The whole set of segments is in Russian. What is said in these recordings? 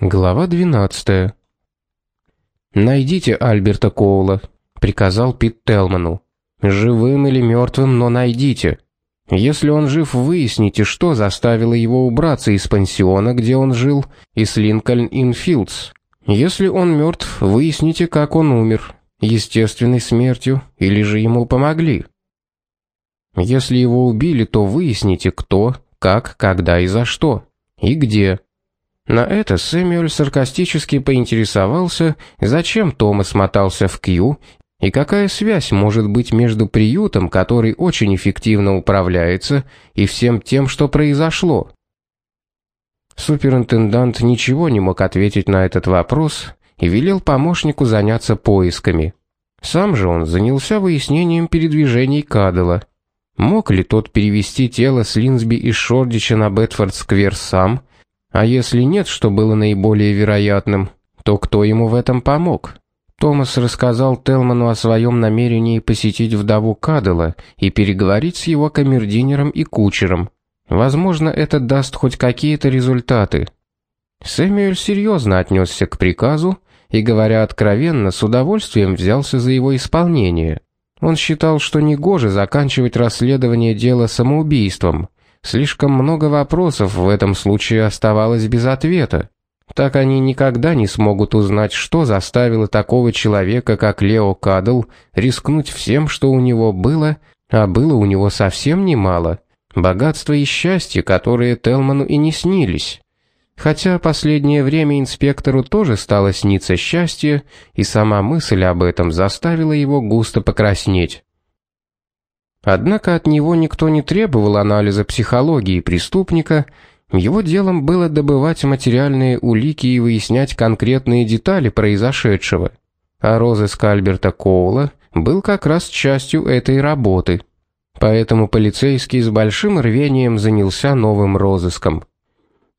Глава 12. Найдите Альберта Коула, приказал Пит Телману. Живым или мертвым, но найдите. Если он жив, выясните, что заставило его убраться из пансиона, где он жил, из Линкольн-Инфилдс. Если он мертв, выясните, как он умер, естественной смертью или же ему помогли. Если его убили, то выясните, кто, как, когда и за что и где. На это Сэмюэль саркастически поинтересовался, зачем Томас мотался в Кью и какая связь может быть между приютом, который очень эффективно управляется, и всем тем, что произошло. Суперинтендант ничего не мог ответить на этот вопрос и велел помощнику заняться поисками. Сам же он занялся выяснением передвижений Кадела. Мог ли тот перевести тело Слинсби из Шордича на Бетфорд-сквер сам, а если нет, что было наиболее вероятным, то кто ему в этом помог? Томас рассказал Телману о своем намерении посетить вдову Кадела и переговорить с его камердинером и кучером. Возможно, это даст хоть какие-то результаты. Сэмюэль серьезно отнесся к приказу и, говоря откровенно, с удовольствием взялся за его исполнение. Он считал, что негоже заканчивать расследование дела самоубийством. Слишком много вопросов в этом случае оставалось без ответа. Так они никогда не смогут узнать, что заставило такого человека, как Лео Кадл, рискнуть всем, что у него было, а было у него совсем немало. Богатство и счастье, которые Телману и не снились. Хотя последнее время инспектору тоже стало сниться счастье, и сама мысль об этом заставила его густо покраснеть. Однако от него никто не требовал анализа психологии преступника, его делом было добывать материальные улики и выяснять конкретные детали произошедшего. А розыск Альберта Коула был как раз частью этой работы. Поэтому полицейский с большим рвением занялся новым розыском.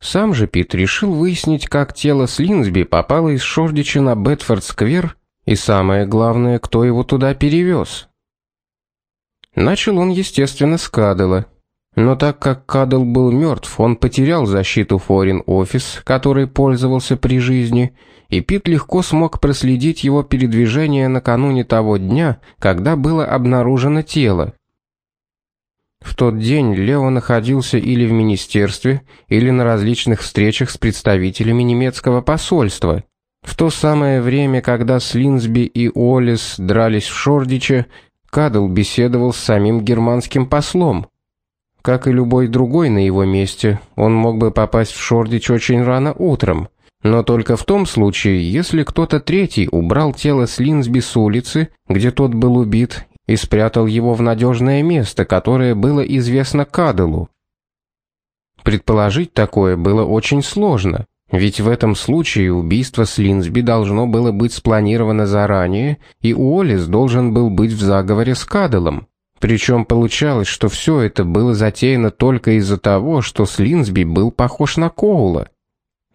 Сам же Пит решил выяснить, как тело Слинсби попало из Шордича на Бетфорд-сквер, и самое главное, кто его туда перевез. Начал он, естественно, с Кадела. Но так как Кадл был мертв, он потерял защиту Foreign Office, которой пользовался при жизни, и Пит легко смог проследить его передвижение накануне того дня, когда было обнаружено тело. В тот день Лео находился или в министерстве, или на различных встречах с представителями немецкого посольства. В то самое время, когда Слинсби и Олис дрались в Шордиче, Кадл беседовал с самим германским послом. Как и любой другой на его месте, он мог бы попасть в Шордич очень рано утром, но только в том случае, если кто-то третий убрал тело Слинсби с улицы, где тот был убит, и спрятал его в надежное место, которое было известно Кадлу. Предположить такое было очень сложно. Ведь в этом случае убийство Слинсби должно было быть спланировано заранее, и Уоллес должен был быть в заговоре с Каделом. Причем получалось, что все это было затеяно только из-за того, что Слинсби был похож на Коула.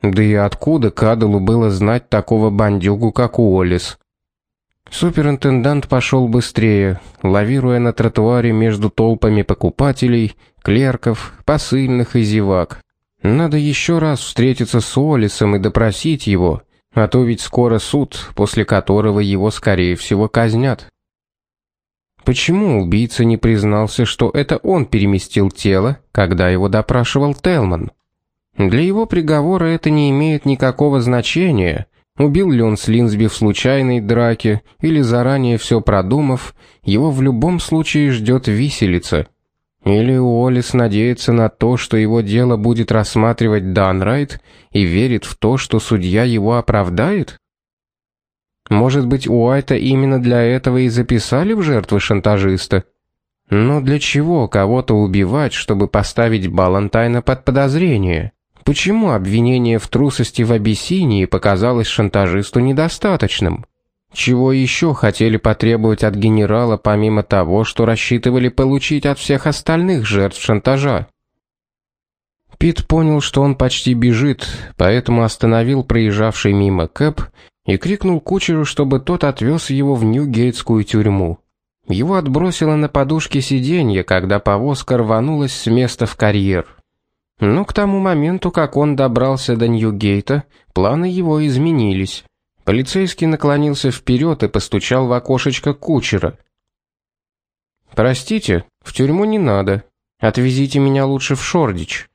Да и откуда Каделу было знать такого бандюгу, как Уоллес? Суперинтендант пошел быстрее, лавируя на тротуаре между толпами покупателей, клерков, посыльных и зевак. Надо еще раз встретиться с Олисом и допросить его, а то ведь скоро суд, после которого его скорее всего казнят. Почему убийца не признался, что это он переместил тело, когда его допрашивал Телман? Для его приговора это не имеет никакого значения. Убил ли он Слинсби в случайной драке или заранее все продумав, его в любом случае ждет виселица. Или Уоллес надеется на то, что его дело будет рассматривать Данрайт и верит в то, что судья его оправдает? Может быть, Уайта именно для этого и записали в жертвы шантажиста? Но для чего кого-то убивать, чтобы поставить Балантайна под подозрение? Почему обвинение в трусости в Абиссинии показалось шантажисту недостаточным? Чего еще хотели потребовать от генерала, помимо того, что рассчитывали получить от всех остальных жертв шантажа? Пит понял, что он почти бежит, поэтому остановил проезжавший мимо Кэп и крикнул кучеру, чтобы тот отвез его в Нью-Гейтскую тюрьму. Его отбросило на подушке сиденья, когда повозка рванулась с места в карьер. Но к тому моменту, как он добрался до Ньюгейта, планы его изменились. Полицейский наклонился вперед и постучал в окошечко кучера. «Простите, в тюрьму не надо. Отвезите меня лучше в Шордич».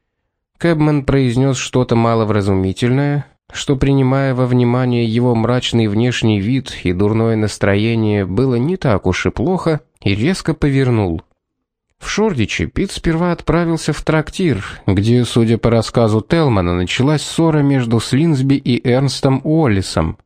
Кэбмен произнес что-то маловразумительное, что, принимая во внимание его мрачный внешний вид и дурное настроение, было не так уж и плохо, и резко повернул. В Шордиче Пит сперва отправился в трактир, где, судя по рассказу Телмана, началась ссора между Слинсби и Эрнстом Уоллисом.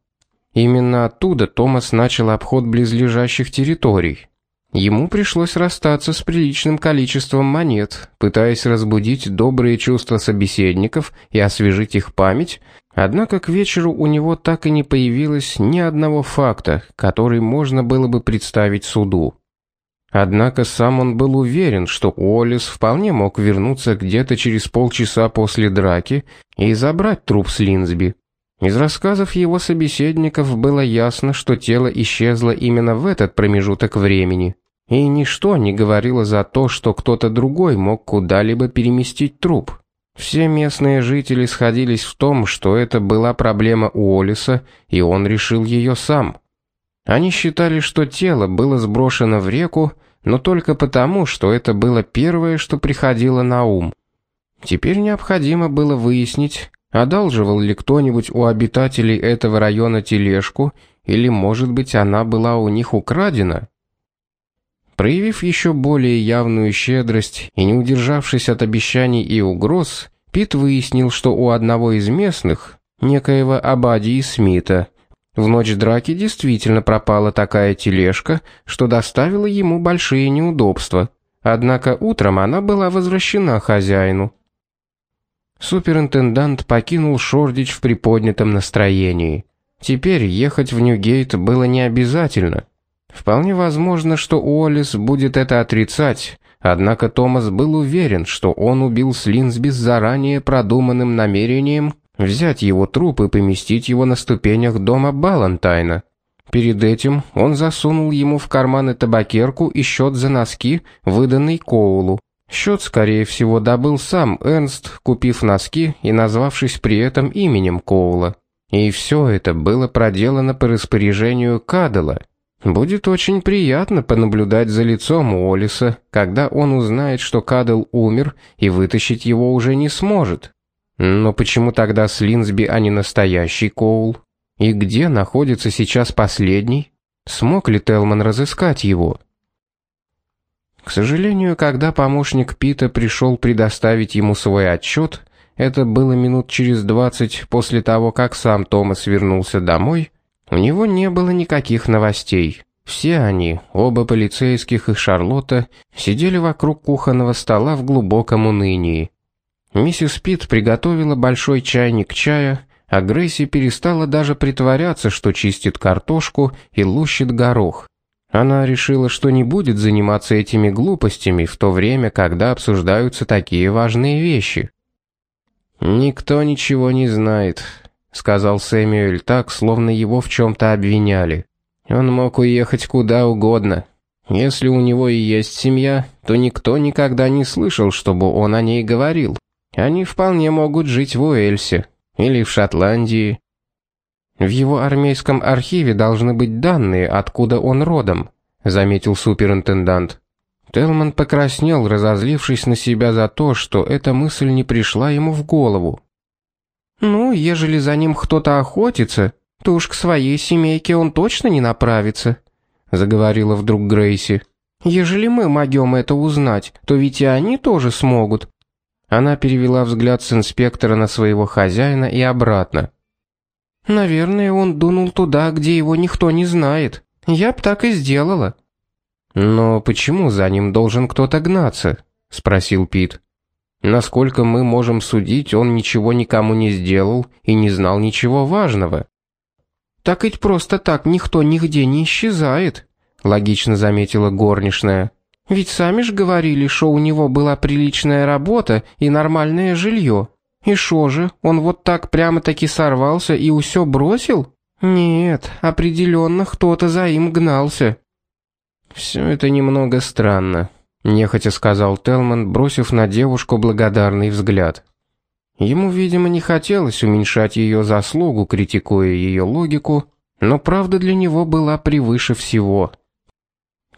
Именно оттуда Томас начал обход близлежащих территорий. Ему пришлось расстаться с приличным количеством монет, пытаясь разбудить добрые чувства собеседников и освежить их память, однако к вечеру у него так и не появилось ни одного факта, который можно было бы представить суду. Однако сам он был уверен, что Уоллес вполне мог вернуться где-то через полчаса после драки и забрать труп с Линзби. Из рассказов его собеседников было ясно, что тело исчезло именно в этот промежуток времени. И ничто не говорило за то, что кто-то другой мог куда-либо переместить труп. Все местные жители сходились в том, что это была проблема Уоллеса, и он решил ее сам. Они считали, что тело было сброшено в реку, но только потому, что это было первое, что приходило на ум. Теперь необходимо было выяснить, одалживал ли кто-нибудь у обитателей этого района тележку, или, может быть, она была у них украдена. Проявив еще более явную щедрость и не удержавшись от обещаний и угроз, Пит выяснил, что у одного из местных, некоего Абадии Смита, в ночь драки действительно пропала такая тележка, что доставила ему большие неудобства. Однако утром она была возвращена хозяину. Суперинтендант покинул Шордич в приподнятом настроении. Теперь ехать в Ньюгейт было не обязательно. Вполне возможно, что Уоллес будет это отрицать, однако Томас был уверен, что он убил Слинсби с заранее продуманным намерением взять его труп и поместить его на ступенях дома Балантайна. Перед этим он засунул ему в карманы табакерку и счет за носки, выданный Коулу. Счет, скорее всего, добыл сам Эрнст, купив носки и назвавшись при этом именем Коула. И все это было проделано по распоряжению Кадела – Будет очень приятно понаблюдать за лицом Уоллиса, когда он узнает, что Кадл умер и вытащить его уже не сможет. Но почему тогда Слинсби, а не настоящий Коул? И где находится сейчас последний? Смог ли Телман разыскать его? К сожалению, когда помощник Пита пришел предоставить ему свой отчет, это было минут через двадцать после того, как сам Томас вернулся домой, у него не было никаких новостей. Все они, оба полицейских и Шарлотта, сидели вокруг кухонного стола в глубоком унынии. Миссис Пит приготовила большой чайник чая, а Грейси перестала даже притворяться, что чистит картошку и лущит горох. Она решила, что не будет заниматься этими глупостями в то время, когда обсуждаются такие важные вещи. Никто ничего не знает, сказал Сэмюэль так, словно его в чем то обвиняли. Он мог уехать куда угодно. Если у него и есть семья, то никто никогда не слышал, чтобы он о ней говорил. Они вполне могут жить в Уэльсе или в Шотландии. В его армейском архиве должны быть данные, откуда он родом, заметил суперинтендант. Телман покраснел, разозлившись на себя за то, что эта мысль не пришла ему в голову. Ну, ежели за ним кто-то охотится, то уж к своей семейке он точно не направится, заговорила вдруг Грейси. Ежели мы могем это узнать, то ведь и они тоже смогут. Она перевела взгляд с инспектора на своего хозяина и обратно. Наверное, он дунул туда, где его никто не знает. Я б так и сделала. Но почему за ним должен кто-то гнаться? спросил Пит. Насколько мы можем судить, он ничего никому не сделал и не знал ничего важного. Так ведь просто так никто нигде не исчезает, логично заметила горничная. Ведь сами же говорили, что у него была приличная работа и нормальное жилье. И что же, он вот так прямо-таки сорвался и усё бросил? Нет, определенно кто-то за им гнался. Все это немного странно, нехотя сказал Телман, бросив на девушку благодарный взгляд. Ему, видимо, не хотелось уменьшать ее заслугу, критикуя ее логику, но правда для него была превыше всего.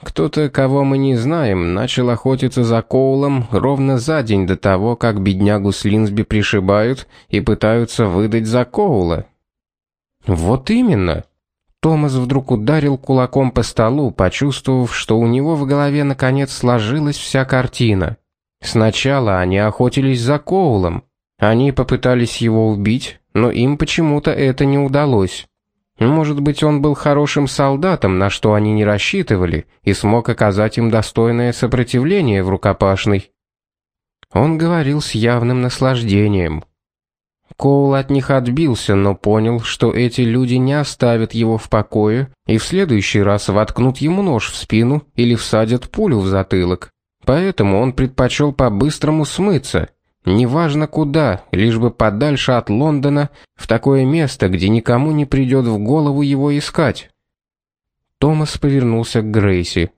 Кто-то, кого мы не знаем, начал охотиться за Коулом ровно за день до того, как беднягу Слинсби пришибают и пытаются выдать за Коула. Вот именно. Томас вдруг ударил кулаком по столу, почувствовав, что у него в голове наконец сложилась вся картина. Сначала они охотились за Коулом. Они попытались его убить, но им почему-то это не удалось. Может быть, он был хорошим солдатом, на что они не рассчитывали, и смог оказать им достойное сопротивление в рукопашной. Он говорил с явным наслаждением. Коул от них отбился, но понял, что эти люди не оставят его в покое и в следующий раз воткнут ему нож в спину или всадят пулю в затылок. Поэтому он предпочел по-быстрому смыться, Неважно куда, лишь бы подальше от Лондона, в такое место, где никому не придет в голову его искать. Томас повернулся к Грейси.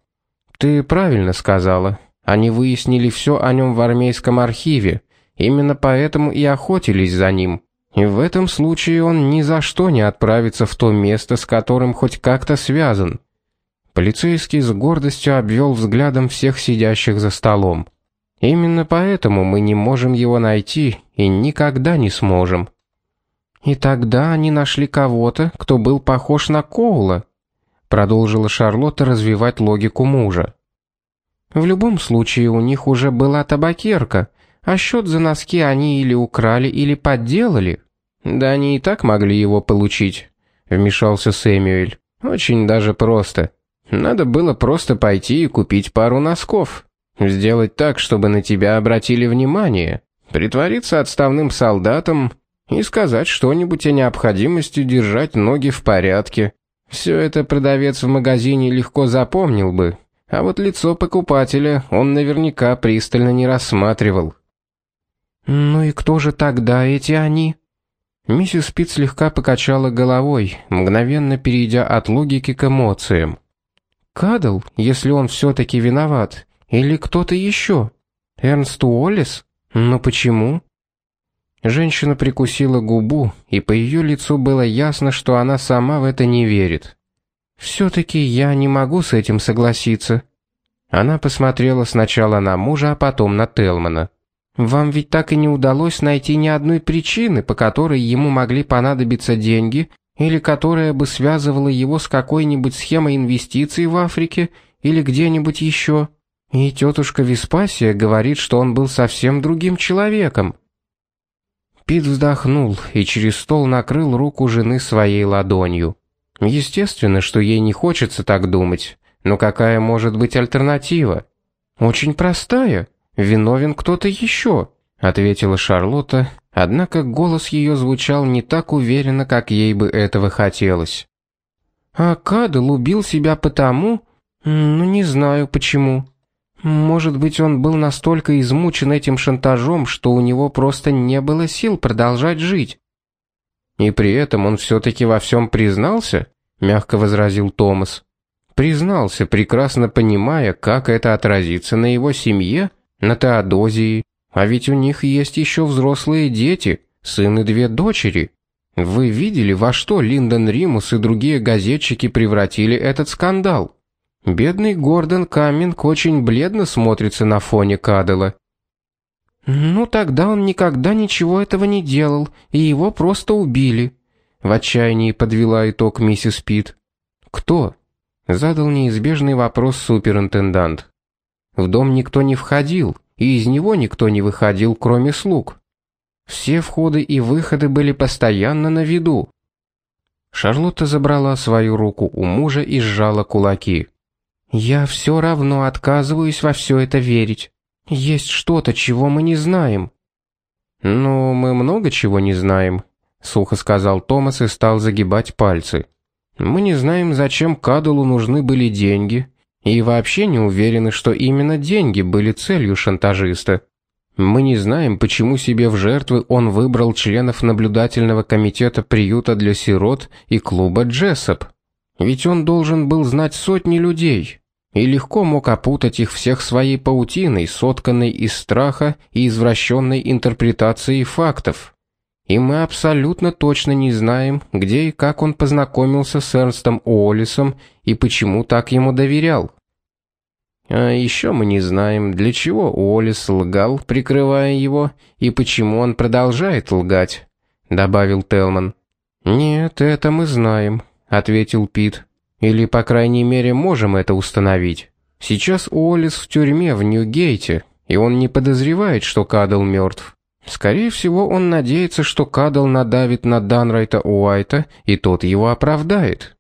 Ты правильно сказала. Они выяснили все о нем в армейском архиве. Именно поэтому и охотились за ним. И в этом случае он ни за что не отправится в то место, с которым хоть как-то связан. Полицейский с гордостью обвел взглядом всех сидящих за столом. Именно поэтому мы не можем его найти и никогда не сможем. И тогда они нашли кого-то, кто был похож на Коула, продолжила Шарлотта развивать логику мужа. В любом случае у них уже была табакерка, а счет за носки они или украли, или подделали. Да они и так могли его получить, вмешался Сэмюэль. Очень даже просто. Надо было просто пойти и купить пару носков. Сделать так, чтобы на тебя обратили внимание, притвориться отставным солдатом и сказать что-нибудь о необходимости держать ноги в порядке. Все это продавец в магазине легко запомнил бы, а вот лицо покупателя он наверняка пристально не рассматривал. Ну и кто же тогда эти они? Миссис Питт слегка покачала головой, мгновенно перейдя от логики к эмоциям. Кадл, если он все таки виноват, или кто-то еще? Эрнст Уоллес? Но почему? Женщина прикусила губу, и по ее лицу было ясно, что она сама в это не верит. «Все-таки я не могу с этим согласиться». Она посмотрела сначала на мужа, а потом на Телмана. «Вам ведь так и не удалось найти ни одной причины, по которой ему могли понадобиться деньги, или которая бы связывала его с какой-нибудь схемой инвестиций в Африке или где-нибудь еще?» И тетушка Веспасия говорит, что он был совсем другим человеком. Пит вздохнул и через стол накрыл руку жены своей ладонью. Естественно, что ей не хочется так думать, но какая может быть альтернатива? Очень простая. Виновен кто-то еще, ответила Шарлотта, однако голос ее звучал не так уверенно, как ей бы этого хотелось. А Кадл убил себя потому, ну не знаю почему. Может быть, он был настолько измучен этим шантажом, что у него просто не было сил продолжать жить. И при этом он все таки во всем признался, мягко возразил Томас. Признался, прекрасно понимая, как это отразится на его семье, на Теодозии. А ведь у них есть еще взрослые дети, сын и две дочери. Вы видели, во что Линдон Римус и другие газетчики превратили этот скандал? Бедный Гордон Каминг очень бледно смотрится на фоне Кадела. Ну тогда он никогда ничего этого не делал, и его просто убили. В отчаянии подвела итог миссис Пит. Кто? задал неизбежный вопрос суперинтендант. В дом никто не входил, и из него никто не выходил, кроме слуг. Все входы и выходы были постоянно на виду. Шарлотта забрала свою руку у мужа и сжала кулаки. Я все равно отказываюсь во все это верить. Есть что-то, чего мы не знаем. Ну, мы много чего не знаем, сухо сказал Томас и стал загибать пальцы. Мы не знаем, зачем Кадулу нужны были деньги, и вообще не уверены, что именно деньги были целью шантажиста. Мы не знаем, почему себе в жертвы он выбрал членов наблюдательного комитета приюта для сирот и клуба Джессоп. Ведь он должен был знать сотни людей. И легко мог опутать их всех своей паутиной, сотканной из страха и извращенной интерпретации фактов. И мы абсолютно точно не знаем, где и как он познакомился с Эрнстом Уоллесом и почему так ему доверял. А еще мы не знаем, для чего Уоллес лгал, прикрывая его, и почему он продолжает лгать, добавил Телман. Нет, это мы знаем, ответил Пит. Или, по крайней мере, можем это установить. Сейчас Уоллес в тюрьме в Нью-Гейте, и он не подозревает, что Кадл мертв. Скорее всего, он надеется, что Кадл надавит на Данрайта Уайта, и тот его оправдает.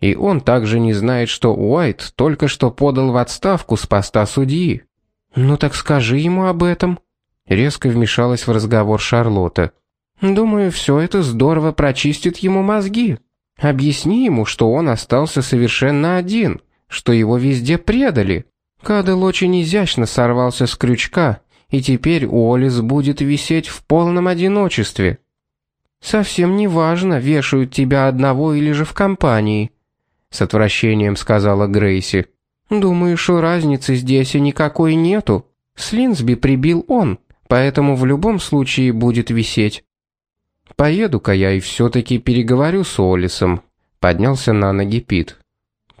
И он также не знает, что Уайт только что подал в отставку с поста судьи. «Ну так скажи ему об этом», — резко вмешалась в разговор Шарлотта. «Думаю, все это здорово прочистит ему мозги. Объясни ему, что он остался совершенно один, что его везде предали. Кадл очень изящно сорвался с крючка, и теперь Уоллес будет висеть в полном одиночестве. Совсем не важно, вешают тебя одного или же в компании, с отвращением сказала Грейси. Думаю, что разницы здесь и никакой нету. Слинсби прибил он, поэтому в любом случае будет висеть. Поеду-ка я и все таки переговорю с Олисом. Поднялся на ноги Пит.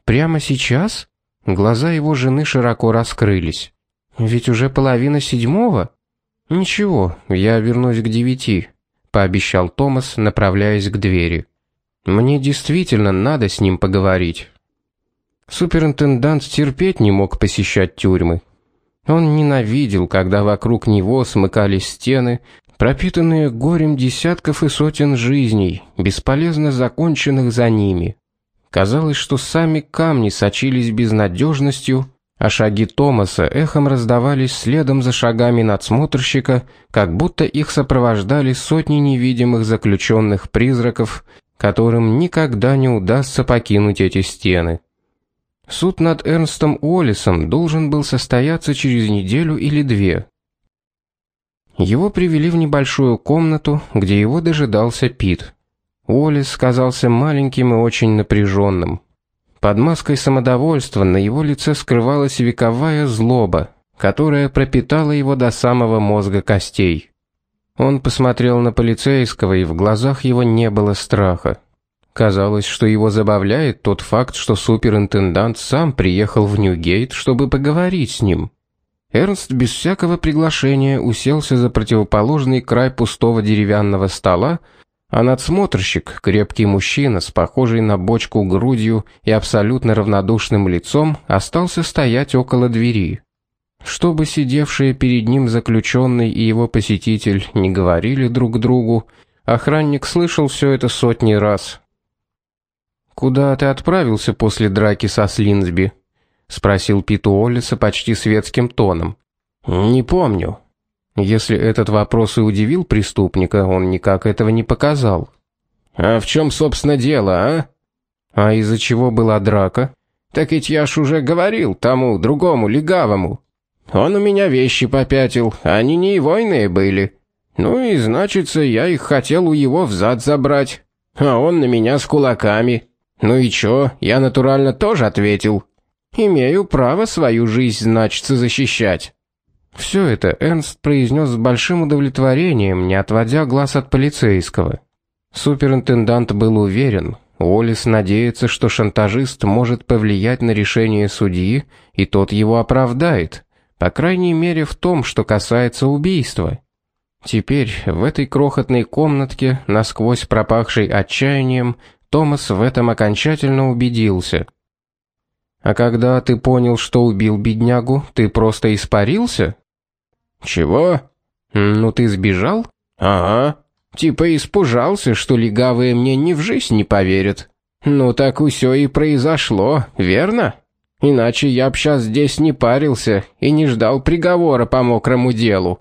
Прямо сейчас? Глаза его жены широко раскрылись. Ведь уже половина седьмого. Ничего, я вернусь к девяти, пообещал Томас, направляясь к двери. Мне действительно надо с ним поговорить. Суперинтендант терпеть не мог посещать тюрьмы. Он ненавидел, когда вокруг него смыкались стены, пропитанные горем десятков и сотен жизней, бесполезно законченных за ними. Казалось, что сами камни сочились безнадежностью, а шаги Томаса эхом раздавались следом за шагами надсмотрщика, как будто их сопровождали сотни невидимых заключенных призраков, которым никогда не удастся покинуть эти стены. Суд над Эрнстом Уоллесом должен был состояться через неделю или две. Его привели в небольшую комнату, где его дожидался Пит. Уоллес казался маленьким и очень напряженным. Под маской самодовольства на его лице скрывалась вековая злоба, которая пропитала его до самого мозга костей. Он посмотрел на полицейского, и в глазах его не было страха. Казалось, что его забавляет тот факт, что суперинтендант сам приехал в Ньюгейт, чтобы поговорить с ним. Эрнст без всякого приглашения уселся за противоположный край пустого деревянного стола, а надсмотрщик, крепкий мужчина с похожей на бочку грудью и абсолютно равнодушным лицом, остался стоять около двери. Чтобы сидевшие перед ним заключенный и его посетитель не говорили друг другу, охранник слышал все это сотни раз. «Куда ты отправился после драки со Слинсби?» — спросил Питу Оллиса почти светским тоном. «Не помню», если этот вопрос и удивил преступника, он никак этого не показал. А в чем, собственно, дело, а? А из-за чего была драка? Так ведь я ж уже говорил тому другому легавому. Он у меня вещи попятил, они не его были. Ну и значится, я их хотел у его взад забрать, а он на меня с кулаками. Ну и чё? Я натурально тоже ответил. Имею право свою жизнь, значится, защищать. Все это Эрнст произнес с большим удовлетворением, не отводя глаз от полицейского. Суперинтендант был уверен, Уоллес надеется, что шантажист может повлиять на решение судьи, и тот его оправдает, по крайней мере в том, что касается убийства. Теперь в этой крохотной комнатке, насквозь пропахшей отчаянием, Томас в этом окончательно убедился. А когда ты понял, что убил беднягу, ты просто испарился? Чего? Ну ты сбежал? Ага. Типа испужался, что легавые мне ни в жизнь не поверят. Ну так усё и произошло, верно? Иначе я б сейчас здесь не парился и не ждал приговора по мокрому делу.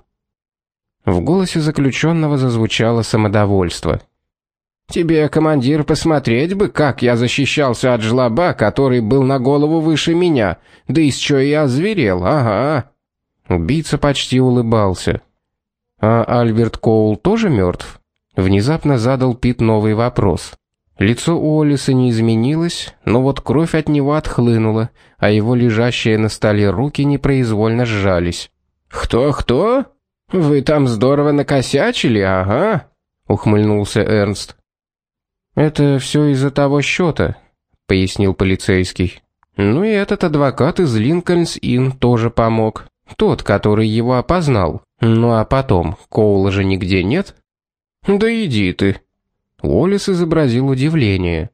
В голосе заключенного зазвучало самодовольство. Тебе, командир, посмотреть бы, как я защищался от жлоба, который был на голову выше меня, да из чего я озверел, ага. Убийца почти улыбался. А Альберт Коул тоже мертв? Внезапно задал Пит новый вопрос. Лицо Уоллиса не изменилось, но вот кровь от него отхлынула, а его лежащие на столе руки непроизвольно сжались. «Кто-кто? Вы там здорово накосячили, ага», — ухмыльнулся Эрнст. «Это все из-за того счета», — пояснил полицейский. «Ну и этот адвокат из Линкольнс-Инн тоже помог. Тот, который его опознал. Ну а потом, Коула же нигде нет?» «Да иди ты», Уоллес изобразил удивление.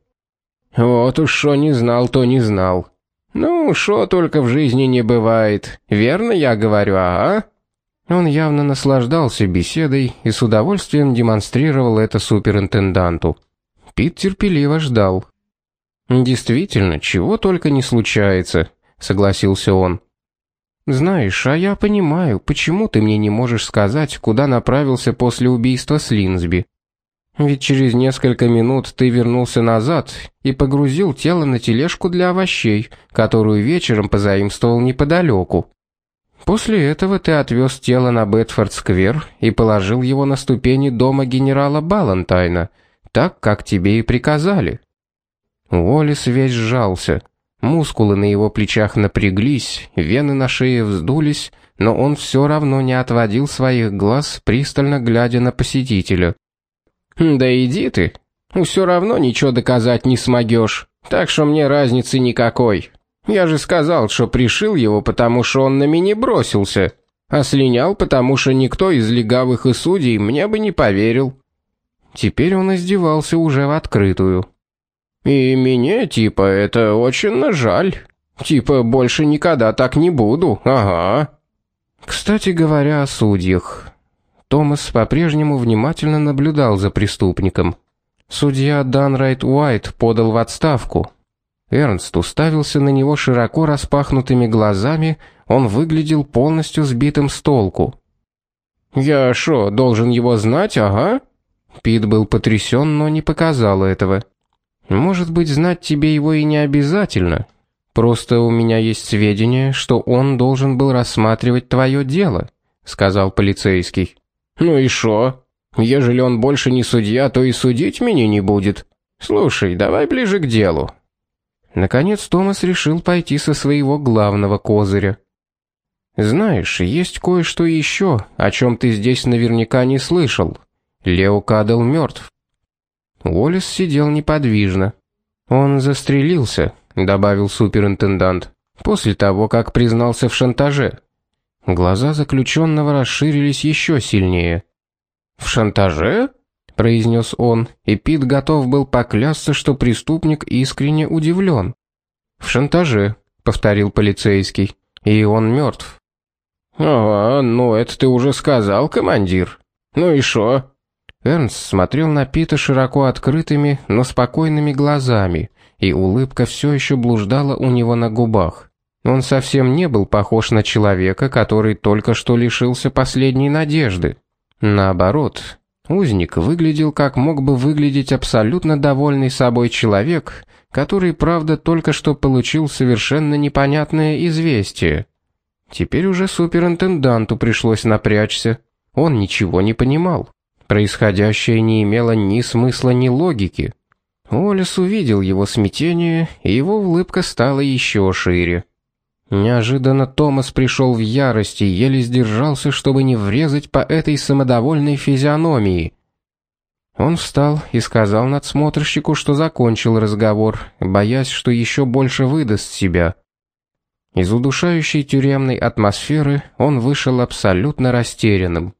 «Вот уж что не знал, то не знал. Ну, что только в жизни не бывает. Верно я говорю, а?» Он явно наслаждался беседой и с удовольствием демонстрировал это суперинтенданту. Пит терпеливо ждал. «Действительно, чего только не случается», — согласился он. «Знаешь, а я понимаю, почему ты мне не можешь сказать, куда направился после убийства Слинсби. Ведь через несколько минут ты вернулся назад и погрузил тело на тележку для овощей, которую вечером позаимствовал неподалеку. После этого ты отвез тело на Бетфорд-сквер и положил его на ступени дома генерала Балантайна, так, как тебе и приказали. Уоллес весь сжался. Мускулы на его плечах напряглись, вены на шее вздулись, но он все равно не отводил своих глаз, пристально глядя на посетителя. «Да иди ты. Все равно ничего доказать не смогешь, так что мне разницы никакой. Я же сказал, что пришил его, потому что он на меня бросился, а слинял, потому что никто из легавых и судей мне бы не поверил». Теперь он издевался уже в открытую. «И мне, типа, это очень жаль. Типа, больше никогда так не буду, ага». Кстати говоря о судьях. Томас по-прежнему внимательно наблюдал за преступником. Судья Данрайт Уайт подал в отставку. Эрнст уставился на него широко распахнутыми глазами, он выглядел полностью сбитым с толку. «Я что, должен его знать, ага?» Пит был потрясен, но не показал этого. «Может быть, знать тебе его и не обязательно. Просто у меня есть сведения, что он должен был рассматривать твое дело», — сказал полицейский. Ну и шо? Ежели он больше не судья, то и судить меня не будет. Слушай, давай ближе к делу. Наконец Томас решил пойти со своего главного козыря. Знаешь, есть кое-что еще, о чем ты здесь наверняка не слышал. Лео Кадл мертв. Уоллес сидел неподвижно. Он застрелился, добавил суперинтендант, после того, как признался в шантаже. Глаза заключенного расширились еще сильнее. «В шантаже?» — произнес он, и Пит готов был поклясться, что преступник искренне удивлен. «В шантаже», — повторил полицейский, — «и он мертв». «А, ну это ты уже сказал, командир. Ну и шо?» Эрнст смотрел на Пита широко открытыми, но спокойными глазами, и улыбка все еще блуждала у него на губах. Он совсем не был похож на человека, который только что лишился последней надежды. Наоборот, узник выглядел как мог бы выглядеть абсолютно довольный собой человек, который, правда, только что получил совершенно непонятное известие. Теперь уже суперинтенданту пришлось напрячься. Он ничего не понимал. Происходящее не имело ни смысла, ни логики. Олес увидел его смятение, и его улыбка стала еще шире. Неожиданно Томас пришел в ярость и еле сдержался, чтобы не врезать по этой самодовольной физиономии. Он встал и сказал надсмотрщику, что закончил разговор, боясь, что еще больше выдаст себя. Из удушающей тюремной атмосферы он вышел абсолютно растерянным.